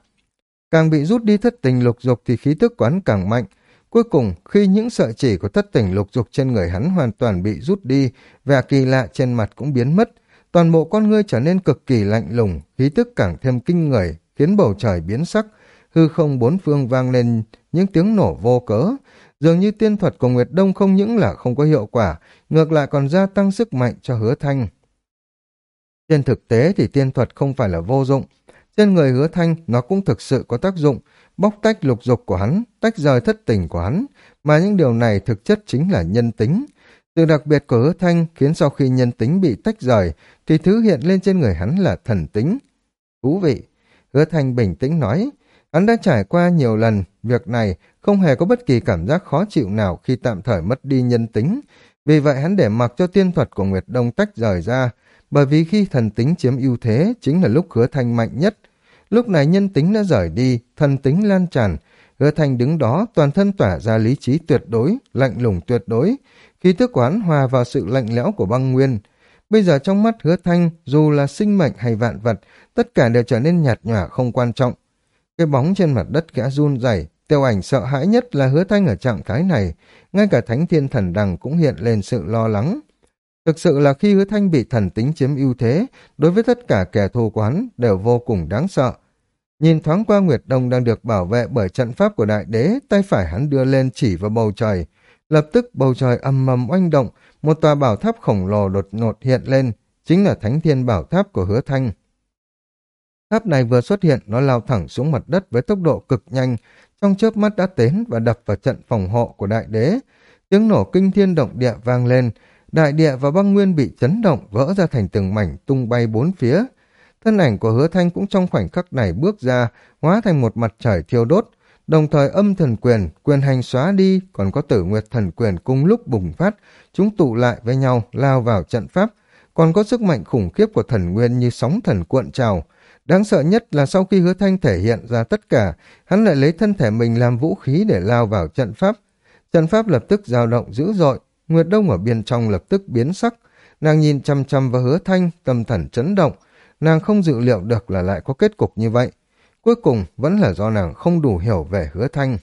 Càng bị rút đi thất tình lục dục thì khí tức quán càng mạnh. Cuối cùng, khi những sợi chỉ của thất tình lục dục trên người hắn hoàn toàn bị rút đi, vẻ kỳ lạ trên mặt cũng biến mất, toàn bộ con ngươi trở nên cực kỳ lạnh lùng, khí tức càng thêm kinh người, khiến bầu trời biến sắc, hư không bốn phương vang lên những tiếng nổ vô cớ. Dường như tiên thuật của Nguyệt Đông không những là không có hiệu quả, ngược lại còn gia tăng sức mạnh cho hứa thanh. Trên thực tế thì tiên thuật không phải là vô dụng, trên người hứa thanh nó cũng thực sự có tác dụng, bóc tách lục dục của hắn, tách rời thất tình của hắn, mà những điều này thực chất chính là nhân tính. Sự đặc biệt của hứa thanh khiến sau khi nhân tính bị tách rời, thì thứ hiện lên trên người hắn là thần tính. Thú vị! Hứa thanh bình tĩnh nói, hắn đã trải qua nhiều lần, việc này không hề có bất kỳ cảm giác khó chịu nào khi tạm thời mất đi nhân tính. Vì vậy hắn để mặc cho tiên thuật của Nguyệt Đông tách rời ra, bởi vì khi thần tính chiếm ưu thế chính là lúc hứa thanh mạnh nhất. Lúc này nhân tính đã rời đi, thần tính lan tràn, hứa thanh đứng đó toàn thân tỏa ra lý trí tuyệt đối, lạnh lùng tuyệt đối, khi thức quán hòa vào sự lạnh lẽo của băng nguyên. Bây giờ trong mắt hứa thanh, dù là sinh mệnh hay vạn vật, tất cả đều trở nên nhạt nhòa không quan trọng. Cái bóng trên mặt đất gã run rẩy, tiêu ảnh sợ hãi nhất là hứa thanh ở trạng thái này, ngay cả thánh thiên thần đằng cũng hiện lên sự lo lắng. Thực sự là khi hứa thanh bị thần tính chiếm ưu thế, đối với tất cả kẻ thù quán đều vô cùng đáng sợ. Nhìn thoáng qua Nguyệt Đông đang được bảo vệ bởi trận pháp của đại đế, tay phải hắn đưa lên chỉ vào bầu trời. Lập tức bầu trời âm mầm oanh động, một tòa bảo tháp khổng lồ đột ngột hiện lên, chính là thánh thiên bảo tháp của hứa thanh. Tháp này vừa xuất hiện, nó lao thẳng xuống mặt đất với tốc độ cực nhanh, trong chớp mắt đã đến và đập vào trận phòng hộ của đại đế. Tiếng nổ kinh thiên động địa vang lên, đại địa và băng nguyên bị chấn động vỡ ra thành từng mảnh tung bay bốn phía. Thân ảnh của hứa thanh cũng trong khoảnh khắc này bước ra, hóa thành một mặt trời thiêu đốt, đồng thời âm thần quyền, quyền hành xóa đi, còn có tử nguyệt thần quyền cùng lúc bùng phát, chúng tụ lại với nhau, lao vào trận pháp, còn có sức mạnh khủng khiếp của thần nguyên như sóng thần cuộn trào. Đáng sợ nhất là sau khi hứa thanh thể hiện ra tất cả, hắn lại lấy thân thể mình làm vũ khí để lao vào trận pháp. Trận pháp lập tức dao động dữ dội, Nguyệt Đông ở bên trong lập tức biến sắc, nàng nhìn chăm chăm vào hứa thanh, tâm thần chấn động, nàng không dự liệu được là lại có kết cục như vậy. Cuối cùng vẫn là do nàng không đủ hiểu về hứa thanh.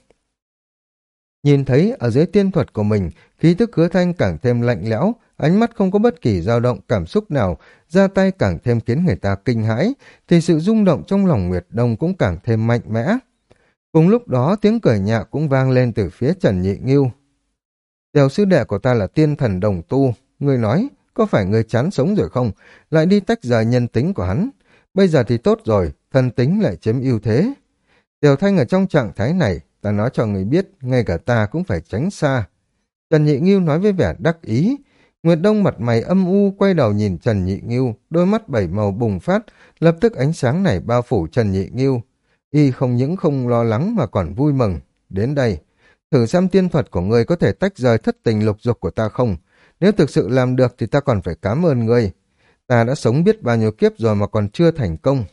Nhìn thấy ở dưới tiên thuật của mình, khí tức hứa thanh càng thêm lạnh lẽo, ánh mắt không có bất kỳ dao động cảm xúc nào, ra tay càng thêm khiến người ta kinh hãi, thì sự rung động trong lòng Nguyệt Đông cũng càng thêm mạnh mẽ. Cùng lúc đó tiếng cười nhạ cũng vang lên từ phía Trần Nhị Nghiêu. Tiểu sư đệ của ta là tiên thần đồng tu, người nói, có phải người chán sống rồi không, lại đi tách rời nhân tính của hắn. Bây giờ thì tốt rồi, thần tính lại chiếm ưu thế. Tiểu thanh ở trong trạng thái này, ta nói cho người biết, ngay cả ta cũng phải tránh xa. Trần Nhị Nghiêu nói với vẻ đắc ý, Nguyệt Đông mặt mày âm u quay đầu nhìn Trần Nhị Nghiêu, đôi mắt bảy màu bùng phát, lập tức ánh sáng này bao phủ Trần Nhị Nghiêu. Y không những không lo lắng mà còn vui mừng. Đến đây, thử xem tiên thuật của người có thể tách rời thất tình lục dục của ta không. Nếu thực sự làm được thì ta còn phải cảm ơn người. Ta đã sống biết bao nhiêu kiếp rồi mà còn chưa thành công.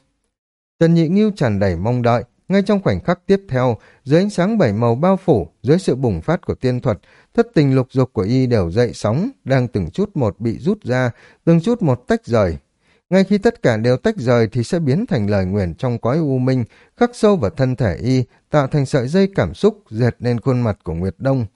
Trần Nhị Nghiêu tràn đầy mong đợi, ngay trong khoảnh khắc tiếp theo, dưới ánh sáng bảy màu bao phủ, dưới sự bùng phát của tiên thuật, thất tình lục dục của y đều dậy sóng, đang từng chút một bị rút ra, từng chút một tách rời. Ngay khi tất cả đều tách rời thì sẽ biến thành lời nguyền trong cõi u minh, khắc sâu vào thân thể y, tạo thành sợi dây cảm xúc dệt lên khuôn mặt của Nguyệt Đông.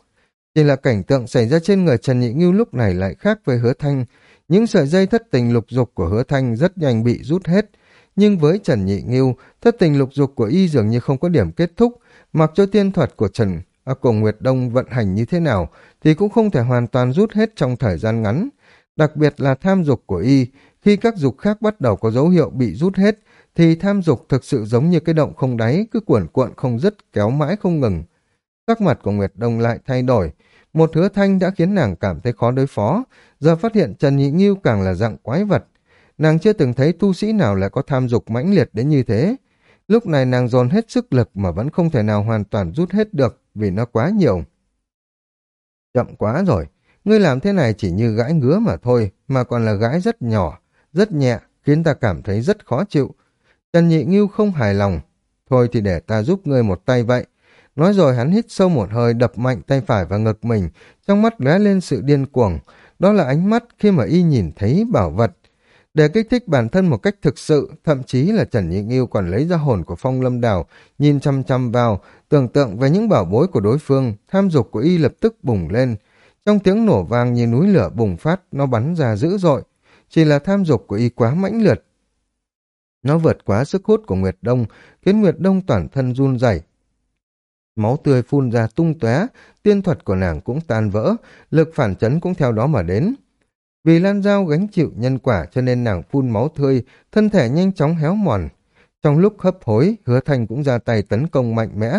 Chỉ là cảnh tượng xảy ra trên người Trần Nhị Ngưu lúc này lại khác với hứa thanh. Những sợi dây thất tình lục dục của hứa thanh rất nhanh bị rút hết, nhưng với Trần Nhị Ngưu, thất tình lục dục của y dường như không có điểm kết thúc, mặc cho tiên thuật của Trần à, ở cùng Nguyệt Đông vận hành như thế nào thì cũng không thể hoàn toàn rút hết trong thời gian ngắn. Đặc biệt là tham dục của y, khi các dục khác bắt đầu có dấu hiệu bị rút hết, thì tham dục thực sự giống như cái động không đáy, cứ cuộn cuộn không dứt, kéo mãi không ngừng. Sắc mặt của Nguyệt Đông lại thay đổi, một hứa thanh đã khiến nàng cảm thấy khó đối phó, giờ phát hiện Trần Nhị Nghiêu càng là dạng quái vật. Nàng chưa từng thấy tu sĩ nào lại có tham dục mãnh liệt đến như thế. Lúc này nàng dồn hết sức lực mà vẫn không thể nào hoàn toàn rút hết được vì nó quá nhiều. Chậm quá rồi, ngươi làm thế này chỉ như gãi ngứa mà thôi, mà còn là gãi rất nhỏ, rất nhẹ, khiến ta cảm thấy rất khó chịu. Trần Nhị Ngưu không hài lòng. Thôi thì để ta giúp ngươi một tay vậy. Nói rồi hắn hít sâu một hơi đập mạnh tay phải vào ngực mình, trong mắt lóe lên sự điên cuồng. Đó là ánh mắt khi mà y nhìn thấy bảo vật. Để kích thích bản thân một cách thực sự, thậm chí là Trần Nhị Nghiêu còn lấy ra hồn của phong lâm đào, nhìn chăm chăm vào, tưởng tượng về những bảo bối của đối phương, tham dục của y lập tức bùng lên. Trong tiếng nổ vang như núi lửa bùng phát, nó bắn ra dữ dội. Chỉ là tham dục của y quá mãnh liệt. Nó vượt quá sức hút của Nguyệt Đông, khiến Nguyệt Đông toàn thân run rẩy. Máu tươi phun ra tung tóe, tiên thuật của nàng cũng tan vỡ, lực phản chấn cũng theo đó mà đến. Vì Lan Giao gánh chịu nhân quả cho nên nàng phun máu tươi, thân thể nhanh chóng héo mòn. Trong lúc hấp hối, hứa thành cũng ra tay tấn công mạnh mẽ.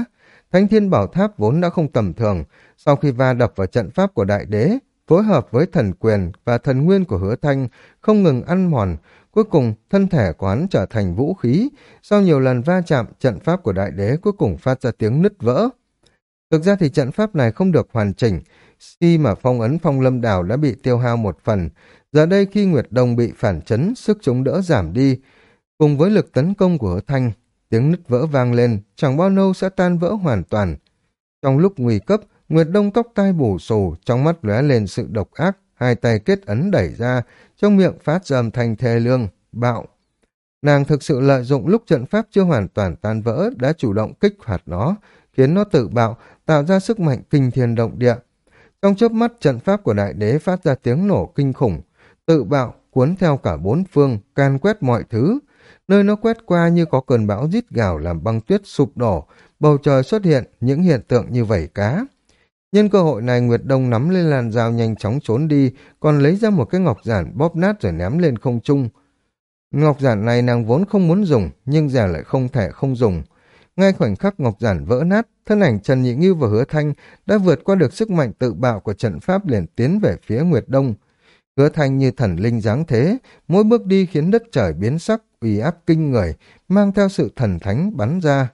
Thanh thiên bảo tháp vốn đã không tầm thường, sau khi va đập vào trận pháp của đại đế, phối hợp với thần quyền và thần nguyên của hứa thanh, không ngừng ăn mòn, cuối cùng thân thể của hắn trở thành vũ khí, sau nhiều lần va chạm, trận pháp của đại đế cuối cùng phát ra tiếng nứt vỡ. Thực ra thì trận pháp này không được hoàn chỉnh, khi mà phong ấn phong lâm đảo đã bị tiêu hao một phần, giờ đây khi Nguyệt Đông bị phản chấn, sức chống đỡ giảm đi, cùng với lực tấn công của hứa thanh, tiếng nứt vỡ vang lên, chẳng bao lâu sẽ tan vỡ hoàn toàn. Trong lúc nguy cấp, Nguyệt Đông tóc tai bù xù, trong mắt lóe lên sự độc ác, hai tay kết ấn đẩy ra, trong miệng phát ra âm thanh thê lương, bạo. Nàng thực sự lợi dụng lúc trận pháp chưa hoàn toàn tan vỡ đã chủ động kích hoạt nó, khiến nó tự bạo, tạo ra sức mạnh kinh thiên động địa. Trong chớp mắt trận pháp của đại đế phát ra tiếng nổ kinh khủng, tự bạo, cuốn theo cả bốn phương, can quét mọi thứ. Nơi nó quét qua như có cơn bão rít gào làm băng tuyết sụp đổ, bầu trời xuất hiện những hiện tượng như vẩy cá. Nhân cơ hội này Nguyệt Đông nắm lên làn dao nhanh chóng trốn đi, còn lấy ra một cái ngọc giản bóp nát rồi ném lên không trung. Ngọc giản này nàng vốn không muốn dùng, nhưng giờ lại không thể không dùng. Ngay khoảnh khắc ngọc giản vỡ nát, thân ảnh Trần Nhị Ngưu và Hứa Thanh đã vượt qua được sức mạnh tự bạo của trận pháp liền tiến về phía Nguyệt Đông. Hứa Thanh như thần linh dáng thế, mỗi bước đi khiến đất trời biến sắc, uy áp kinh người, mang theo sự thần thánh bắn ra.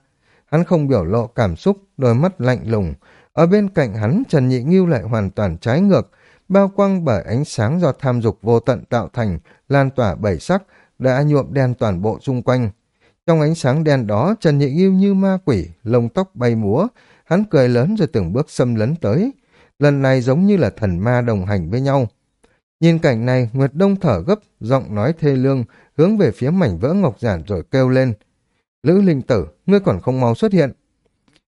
Hắn không biểu lộ cảm xúc, đôi mắt lạnh lùng, ở bên cạnh hắn, Trần Nhị Ngưu lại hoàn toàn trái ngược, bao quăng bởi ánh sáng do tham dục vô tận tạo thành, lan tỏa bảy sắc, đã nhuộm đen toàn bộ xung quanh. Trong ánh sáng đen đó, Trần Nhị yêu như ma quỷ, lông tóc bay múa, hắn cười lớn rồi từng bước xâm lấn tới. Lần này giống như là thần ma đồng hành với nhau. Nhìn cảnh này, Nguyệt Đông thở gấp, giọng nói thê lương, hướng về phía mảnh vỡ ngọc giản rồi kêu lên. Lữ linh tử, ngươi còn không mau xuất hiện.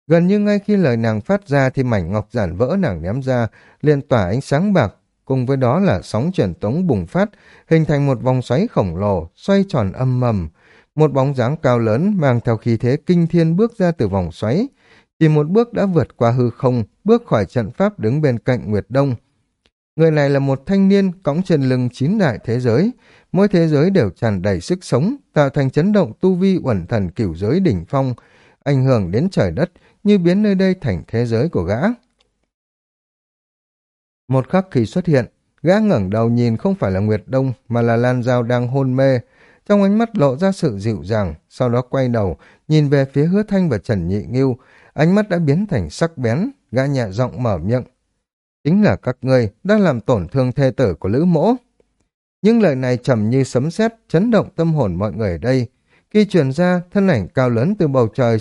Gần như ngay khi lời nàng phát ra thì mảnh ngọc giản vỡ nàng ném ra, liền tỏa ánh sáng bạc, cùng với đó là sóng truyền tống bùng phát, hình thành một vòng xoáy khổng lồ, xoay tròn âm mầm. Một bóng dáng cao lớn mang theo khí thế kinh thiên bước ra từ vòng xoáy. Chỉ một bước đã vượt qua hư không, bước khỏi trận pháp đứng bên cạnh Nguyệt Đông. Người này là một thanh niên cõng trên lưng chín đại thế giới. Mỗi thế giới đều tràn đầy sức sống, tạo thành chấn động tu vi uẩn thần cửu giới đỉnh phong, ảnh hưởng đến trời đất, như biến nơi đây thành thế giới của gã. Một khắc khi xuất hiện, gã ngẩng đầu nhìn không phải là Nguyệt Đông mà là Lan Giao đang hôn mê, trong ánh mắt lộ ra sự dịu dàng, sau đó quay đầu, nhìn về phía hứa thanh và Trần Nhị Nghiêu, ánh mắt đã biến thành sắc bén, gã nhẹ giọng mở miệng. Chính là các ngươi đang làm tổn thương thê tử của Lữ Mỗ. Những lời này trầm như sấm sét chấn động tâm hồn mọi người ở đây. Khi truyền ra, thân ảnh cao lớn từ bầu trời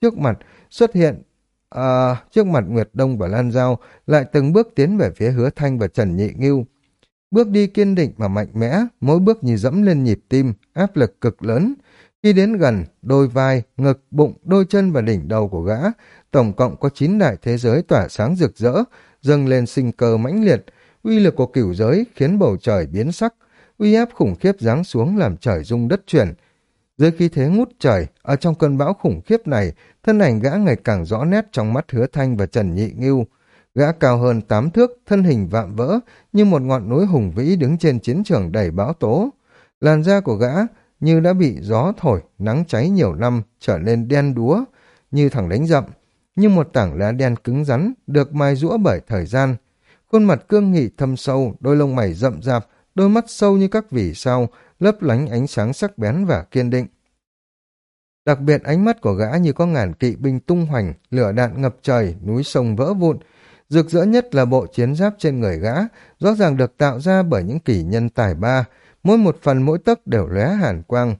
trước mặt xuất hiện à, trước mặt Nguyệt Đông và Lan Giao lại từng bước tiến về phía Hứa Thanh và Trần Nhị Ngưu. Bước đi kiên định mà mạnh mẽ, mỗi bước như dẫm lên nhịp tim, áp lực cực lớn. Khi đến gần, đôi vai, ngực, bụng, đôi chân và đỉnh đầu của gã, tổng cộng có chín đại thế giới tỏa sáng rực rỡ, dâng lên sinh cơ mãnh liệt, uy lực của cửu giới khiến bầu trời biến sắc, uy áp khủng khiếp giáng xuống làm trời rung đất chuyển. Dưới khi thế ngút trời, ở trong cơn bão khủng khiếp này, thân ảnh gã ngày càng rõ nét trong mắt hứa thanh và Trần Nhị Ngưu. Gã cao hơn tám thước, thân hình vạm vỡ, như một ngọn núi hùng vĩ đứng trên chiến trường đầy bão tố. Làn da của gã như đã bị gió thổi, nắng cháy nhiều năm, trở nên đen đúa, như thằng đánh rậm, như một tảng lá đen cứng rắn, được mài rũa bởi thời gian. Khuôn mặt cương nghị thâm sâu, đôi lông mày rậm rạp, đôi mắt sâu như các vỉ sao, lấp lánh ánh sáng sắc bén và kiên định. Đặc biệt ánh mắt của gã như có ngàn kỵ binh tung hoành, lửa đạn ngập trời, núi sông vỡ vụn. Rực rỡ nhất là bộ chiến giáp trên người gã, rõ ràng được tạo ra bởi những kỷ nhân tài ba, mỗi một phần mỗi tấc đều lóe hàn quang.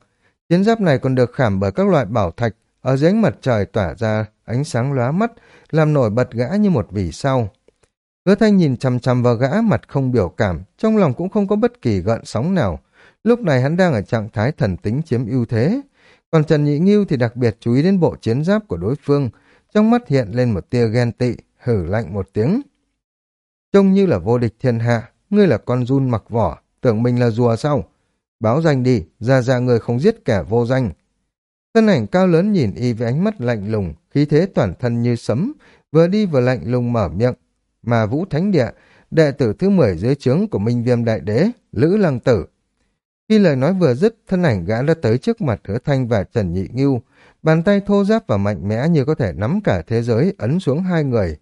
Chiến giáp này còn được khảm bởi các loại bảo thạch, ở dưới ánh mặt trời tỏa ra ánh sáng lóa mắt, làm nổi bật gã như một vì sao. Hứa thanh nhìn chằm chằm vào gã mặt không biểu cảm, trong lòng cũng không có bất kỳ gợn sóng nào. Lúc này hắn đang ở trạng thái thần tính chiếm ưu thế. Còn Trần Nhị Nghiêu thì đặc biệt chú ý đến bộ chiến giáp của đối phương, trong mắt hiện lên một tia ghen tị, hử lạnh một tiếng. Trông như là vô địch thiên hạ, ngươi là con run mặc vỏ, tưởng mình là rùa sao? Báo danh đi, ra ra người không giết kẻ vô danh. Thân ảnh cao lớn nhìn y với ánh mắt lạnh lùng, khí thế toàn thân như sấm, vừa đi vừa lạnh lùng mở miệng. Mà Vũ Thánh Địa, đệ tử thứ 10 dưới trướng của Minh Viêm Đại Đế, Lữ Lăng Tử. Khi lời nói vừa dứt, thân ảnh gã đã tới trước mặt Hứa Thanh và Trần Nhị Ngưu, bàn tay thô giáp và mạnh mẽ như có thể nắm cả thế giới ấn xuống hai người.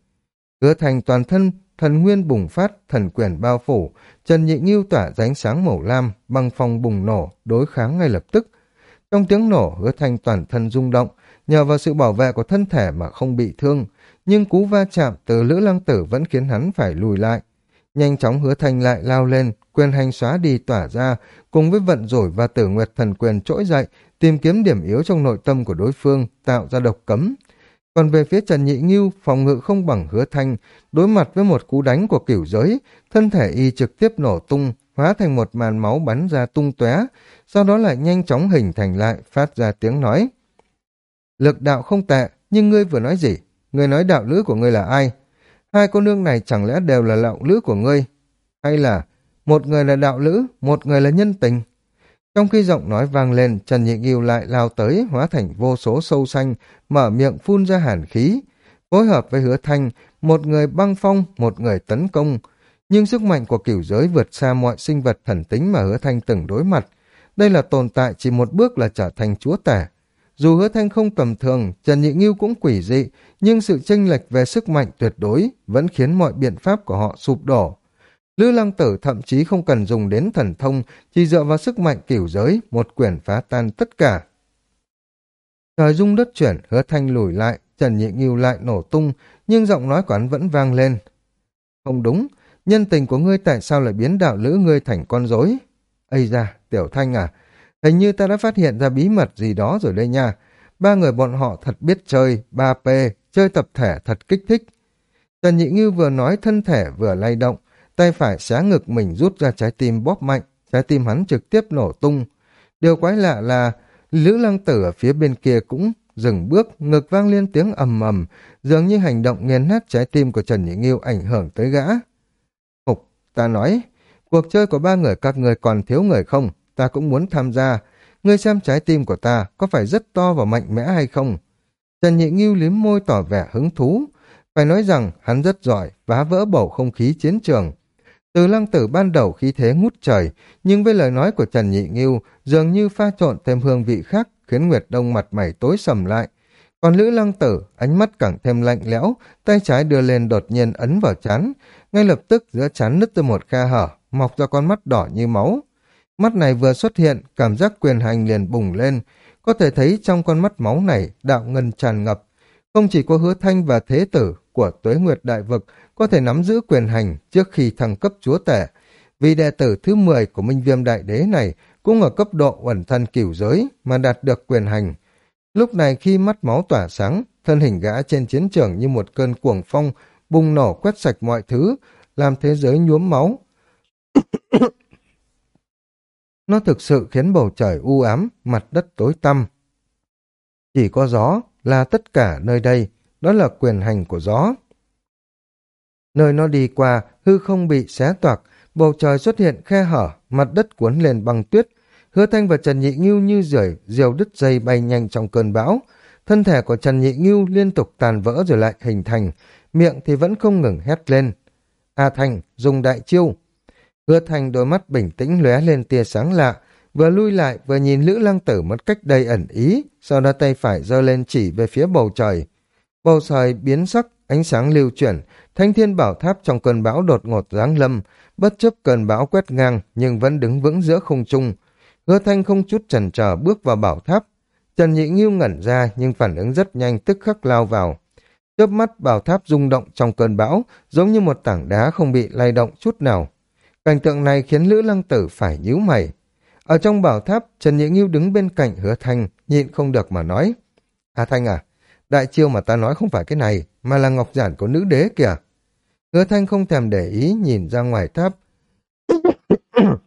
Hứa Thành toàn thân, thần nguyên bùng phát, thần quyền bao phủ, Trần Nhị Nghiêu tỏa ránh sáng màu lam, băng phong bùng nổ, đối kháng ngay lập tức. Trong tiếng nổ, Hứa Thành toàn thân rung động, nhờ vào sự bảo vệ của thân thể mà không bị thương, nhưng cú va chạm từ Lữ Lăng Tử vẫn khiến hắn phải lùi lại. Nhanh chóng Hứa Thành lại lao lên, quyền hành xóa đi tỏa ra, cùng với vận rủi và tử nguyệt thần quyền trỗi dậy, tìm kiếm điểm yếu trong nội tâm của đối phương, tạo ra độc cấm. Còn về phía Trần Nhị Ngưu, phòng ngự không bằng hứa thanh, đối mặt với một cú đánh của cửu giới, thân thể y trực tiếp nổ tung, hóa thành một màn máu bắn ra tung tóe, sau đó lại nhanh chóng hình thành lại, phát ra tiếng nói. Lực đạo không tệ, nhưng ngươi vừa nói gì? Ngươi nói đạo lữ của ngươi là ai? Hai cô nương này chẳng lẽ đều là đạo lữ của ngươi? Hay là một người là đạo lữ, một người là nhân tình? Trong khi giọng nói vang lên, Trần Nhị Nghiêu lại lao tới, hóa thành vô số sâu xanh, mở miệng phun ra hàn khí. Phối hợp với hứa thanh, một người băng phong, một người tấn công. Nhưng sức mạnh của cửu giới vượt xa mọi sinh vật thần tính mà hứa thanh từng đối mặt. Đây là tồn tại chỉ một bước là trở thành chúa tể. Dù hứa thanh không tầm thường, Trần Nhị Nghiêu cũng quỷ dị, nhưng sự chênh lệch về sức mạnh tuyệt đối vẫn khiến mọi biện pháp của họ sụp đổ. Lư Lăng Tử thậm chí không cần dùng đến thần thông, chỉ dựa vào sức mạnh cửu giới, một quyển phá tan tất cả. Trời rung đất chuyển, hứa thanh lùi lại, Trần Nhị Nghiêu lại nổ tung, nhưng giọng nói của hắn vẫn vang lên. Không đúng, nhân tình của ngươi tại sao lại biến đạo lữ ngươi thành con rối? Ây da, Tiểu Thanh à, hình như ta đã phát hiện ra bí mật gì đó rồi đây nha. Ba người bọn họ thật biết chơi, ba p chơi tập thể thật kích thích. Trần Nhị Ngưu vừa nói thân thể vừa lay động, tay phải xé ngực mình rút ra trái tim bóp mạnh, trái tim hắn trực tiếp nổ tung. Điều quái lạ là Lữ Lăng Tử ở phía bên kia cũng dừng bước, ngực vang lên tiếng ầm ầm, dường như hành động nghiền nát trái tim của Trần Nhị Nghiêu ảnh hưởng tới gã. mục ta nói, cuộc chơi của ba người các người còn thiếu người không? Ta cũng muốn tham gia. Ngươi xem trái tim của ta có phải rất to và mạnh mẽ hay không? Trần Nhị Nghiêu liếm môi tỏ vẻ hứng thú. Phải nói rằng hắn rất giỏi, phá vỡ bầu không khí chiến trường. Từ lăng tử ban đầu khí thế ngút trời, nhưng với lời nói của Trần Nhị Nghiêu dường như pha trộn thêm hương vị khác, khiến Nguyệt Đông mặt mày tối sầm lại. Còn Lữ Lăng Tử, ánh mắt càng thêm lạnh lẽo, tay trái đưa lên đột nhiên ấn vào chán. Ngay lập tức giữa chán nứt ra một khe hở, mọc ra con mắt đỏ như máu. Mắt này vừa xuất hiện, cảm giác quyền hành liền bùng lên. Có thể thấy trong con mắt máu này, đạo ngân tràn ngập. Không chỉ có hứa thanh và thế tử của tuế nguyệt đại vực có thể nắm giữ quyền hành trước khi thăng cấp chúa tể. Vì đệ tử thứ 10 của Minh Viêm Đại Đế này cũng ở cấp độ ẩn thân cửu giới mà đạt được quyền hành. Lúc này khi mắt máu tỏa sáng, thân hình gã trên chiến trường như một cơn cuồng phong, bùng nổ quét sạch mọi thứ, làm thế giới nhuốm máu. (coughs) Nó thực sự khiến bầu trời u ám, mặt đất tối tăm. Chỉ có gió là tất cả nơi đây, đó là quyền hành của gió. Nơi nó đi qua, hư không bị xé toạc, bầu trời xuất hiện khe hở, mặt đất cuốn lên băng tuyết. Hứa Thanh và Trần Nhị Ngưu như rời diều đứt dây bay nhanh trong cơn bão. Thân thể của Trần Nhị Ngưu liên tục tàn vỡ rồi lại hình thành, miệng thì vẫn không ngừng hét lên. A Thành, dùng đại chiêu. Hứa Thanh đôi mắt bình tĩnh lóe lên tia sáng lạ, vừa lui lại vừa nhìn Lữ Lăng Tử một cách đầy ẩn ý, sau đó tay phải giơ lên chỉ về phía bầu trời. Bầu trời biến sắc, ánh sáng lưu chuyển, thanh thiên bảo tháp trong cơn bão đột ngột giáng lâm, bất chấp cơn bão quét ngang nhưng vẫn đứng vững giữa không trung. Hứa Thanh không chút chần chờ bước vào bảo tháp. Trần Nhị Nghiêu ngẩn ra nhưng phản ứng rất nhanh tức khắc lao vào. Chớp mắt bảo tháp rung động trong cơn bão, giống như một tảng đá không bị lay động chút nào. Cảnh tượng này khiến Lữ Lăng Tử phải nhíu mày. Ở trong bảo tháp, Trần Nhị Nghiêu đứng bên cạnh hứa Thanh, nhịn không được mà nói. À Thanh à, đại chiêu mà ta nói không phải cái này, mà là ngọc giản của nữ đế kìa. Hứa Thanh không thèm để ý nhìn ra ngoài tháp. (coughs)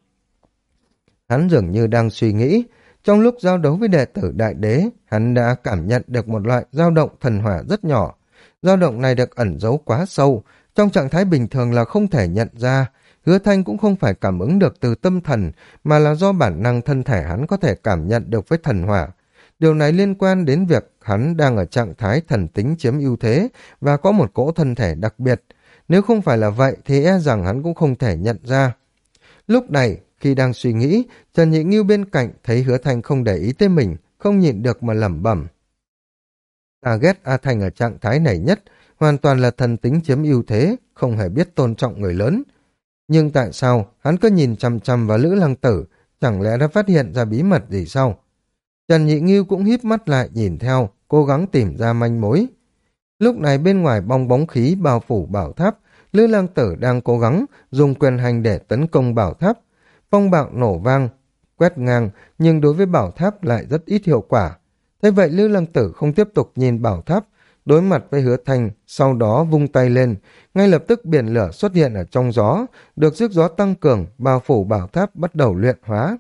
hắn dường như đang suy nghĩ. Trong lúc giao đấu với đệ tử đại đế, hắn đã cảm nhận được một loại dao động thần hỏa rất nhỏ. Dao động này được ẩn giấu quá sâu, trong trạng thái bình thường là không thể nhận ra. Hứa Thanh cũng không phải cảm ứng được từ tâm thần, mà là do bản năng thân thể hắn có thể cảm nhận được với thần hỏa. Điều này liên quan đến việc hắn đang ở trạng thái thần tính chiếm ưu thế và có một cỗ thân thể đặc biệt. Nếu không phải là vậy thì e rằng hắn cũng không thể nhận ra. Lúc này, khi đang suy nghĩ, Trần Nhị Ngưu bên cạnh thấy hứa thanh không để ý tới mình, không nhịn được mà lẩm bẩm. Ta ghét A Thanh ở trạng thái này nhất, hoàn toàn là thần tính chiếm ưu thế, không hề biết tôn trọng người lớn. Nhưng tại sao hắn cứ nhìn chăm chăm vào Lữ Lăng Tử, chẳng lẽ đã phát hiện ra bí mật gì sao? Trần Nhị Ngưu cũng híp mắt lại nhìn theo, cố gắng tìm ra manh mối. Lúc này bên ngoài bong bóng khí bao phủ bảo tháp, Lữ Lăng Tử đang cố gắng dùng quyền hành để tấn công bảo tháp. Phong bạo nổ vang, quét ngang, nhưng đối với bảo tháp lại rất ít hiệu quả. Thế vậy Lữ Lăng Tử không tiếp tục nhìn bảo tháp, đối mặt với hứa thanh, sau đó vung tay lên, ngay lập tức biển lửa xuất hiện ở trong gió, được sức gió tăng cường, bao phủ bảo tháp bắt đầu luyện hóa.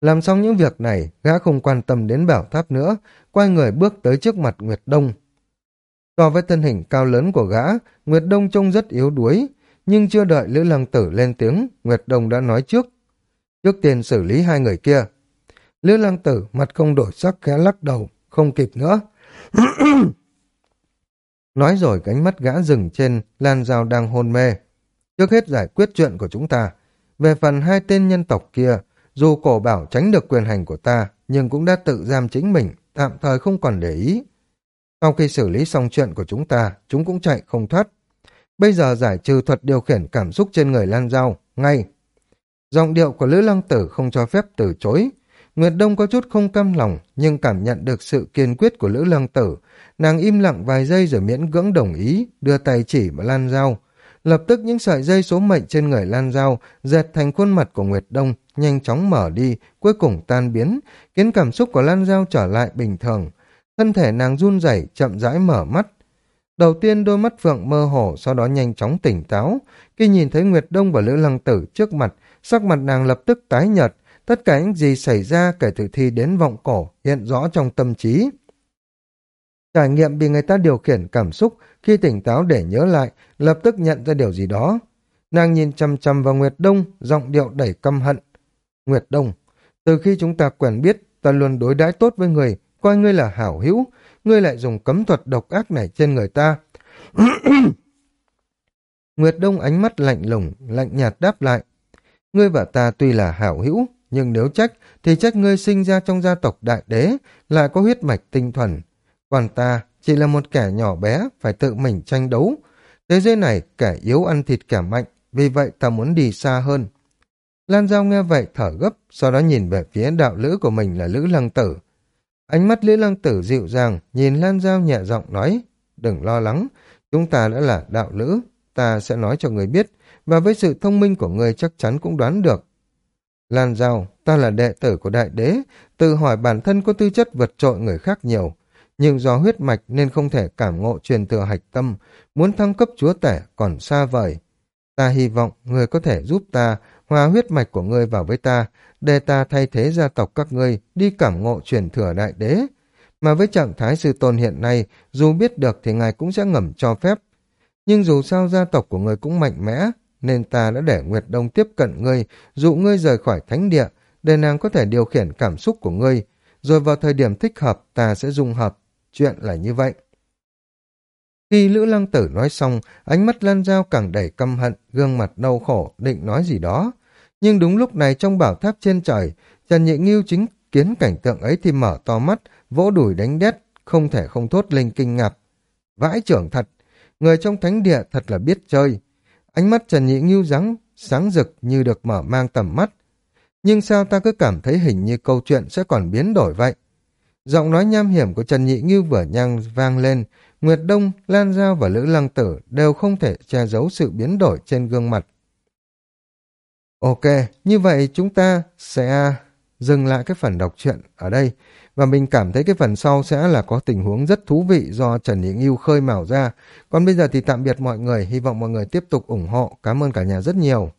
Làm xong những việc này, gã không quan tâm đến bảo tháp nữa, quay người bước tới trước mặt Nguyệt Đông. So với thân hình cao lớn của gã, Nguyệt Đông trông rất yếu đuối, nhưng chưa đợi Lữ Lăng Tử lên tiếng, Nguyệt Đông đã nói trước. Trước tiên xử lý hai người kia. Lữ Lăng Tử mặt không đổi sắc khẽ lắc đầu, không kịp nữa. (coughs) nói rồi cánh mắt gã dừng trên lan dao đang hôn mê. Trước hết giải quyết chuyện của chúng ta. Về phần hai tên nhân tộc kia, dù cổ bảo tránh được quyền hành của ta, nhưng cũng đã tự giam chính mình, tạm thời không còn để ý. Sau khi xử lý xong chuyện của chúng ta, chúng cũng chạy không thoát. Bây giờ giải trừ thuật điều khiển cảm xúc trên người Lan Giao, ngay. Giọng điệu của Lữ Lăng Tử không cho phép từ chối. Nguyệt Đông có chút không căm lòng, nhưng cảm nhận được sự kiên quyết của Lữ Lăng Tử. Nàng im lặng vài giây rồi miễn cưỡng đồng ý, đưa tay chỉ vào Lan Giao. Lập tức những sợi dây số mệnh trên người Lan Giao dệt thành khuôn mặt của Nguyệt Đông, nhanh chóng mở đi, cuối cùng tan biến, khiến cảm xúc của Lan Giao trở lại bình thường. Thân thể nàng run rẩy chậm rãi mở mắt. Đầu tiên đôi mắt Phượng mơ hồ, sau đó nhanh chóng tỉnh táo. Khi nhìn thấy Nguyệt Đông và Lữ Lăng Tử trước mặt, sắc mặt nàng lập tức tái nhợt. Tất cả những gì xảy ra kể từ thi đến vọng cổ hiện rõ trong tâm trí. Trải nghiệm bị người ta điều khiển cảm xúc khi tỉnh táo để nhớ lại, lập tức nhận ra điều gì đó. Nàng nhìn chăm chăm vào Nguyệt Đông, giọng điệu đẩy căm hận. Nguyệt Đông, từ khi chúng ta quen biết, ta luôn đối đãi tốt với người, coi ngươi là hảo hữu, ngươi lại dùng cấm thuật độc ác này trên người ta. (coughs) Nguyệt Đông ánh mắt lạnh lùng, lạnh nhạt đáp lại. Ngươi và ta tuy là hảo hữu, nhưng nếu trách, thì trách ngươi sinh ra trong gia tộc đại đế, lại có huyết mạch tinh thuần. Còn ta chỉ là một kẻ nhỏ bé, phải tự mình tranh đấu. Thế giới này, kẻ yếu ăn thịt kẻ mạnh, vì vậy ta muốn đi xa hơn. Lan Giao nghe vậy thở gấp, sau đó nhìn về phía đạo lữ của mình là Lữ Lăng Tử. Ánh mắt Lữ Lăng Tử dịu dàng, nhìn Lan Giao nhẹ giọng nói, đừng lo lắng, chúng ta đã là đạo lữ, ta sẽ nói cho người biết, và với sự thông minh của người chắc chắn cũng đoán được. Lan Giao, ta là đệ tử của đại đế, tự hỏi bản thân có tư chất vượt trội người khác nhiều, nhưng do huyết mạch nên không thể cảm ngộ truyền thừa hạch tâm, muốn thăng cấp chúa tể còn xa vời. Ta hy vọng người có thể giúp ta hòa huyết mạch của ngươi vào với ta, để ta thay thế gia tộc các ngươi đi cảm ngộ truyền thừa đại đế. Mà với trạng thái sư tôn hiện nay, dù biết được thì ngài cũng sẽ ngầm cho phép. Nhưng dù sao gia tộc của người cũng mạnh mẽ, nên ta đã để Nguyệt Đông tiếp cận ngươi, dụ ngươi rời khỏi thánh địa, để nàng có thể điều khiển cảm xúc của ngươi, rồi vào thời điểm thích hợp ta sẽ dung hợp. Chuyện là như vậy. Khi Lữ Lăng Tử nói xong, ánh mắt Lan Giao càng đầy căm hận, gương mặt đau khổ, định nói gì đó. Nhưng đúng lúc này trong bảo tháp trên trời, Trần Nhị Nghiêu chính kiến cảnh tượng ấy thì mở to mắt, vỗ đùi đánh đét, không thể không thốt linh kinh ngạc. Vãi trưởng thật, người trong thánh địa thật là biết chơi. Ánh mắt Trần Nhị Nghiêu rắn, sáng rực như được mở mang tầm mắt. Nhưng sao ta cứ cảm thấy hình như câu chuyện sẽ còn biến đổi vậy? Giọng nói nham hiểm của Trần Nhị Ngưu vừa nhang vang lên, Nguyệt Đông, Lan Giao và Lữ Lăng Tử đều không thể che giấu sự biến đổi trên gương mặt. Ok, như vậy chúng ta sẽ dừng lại cái phần đọc truyện ở đây. Và mình cảm thấy cái phần sau sẽ là có tình huống rất thú vị do Trần Nhị Ngưu khơi mào ra. Còn bây giờ thì tạm biệt mọi người, hy vọng mọi người tiếp tục ủng hộ. Cảm ơn cả nhà rất nhiều.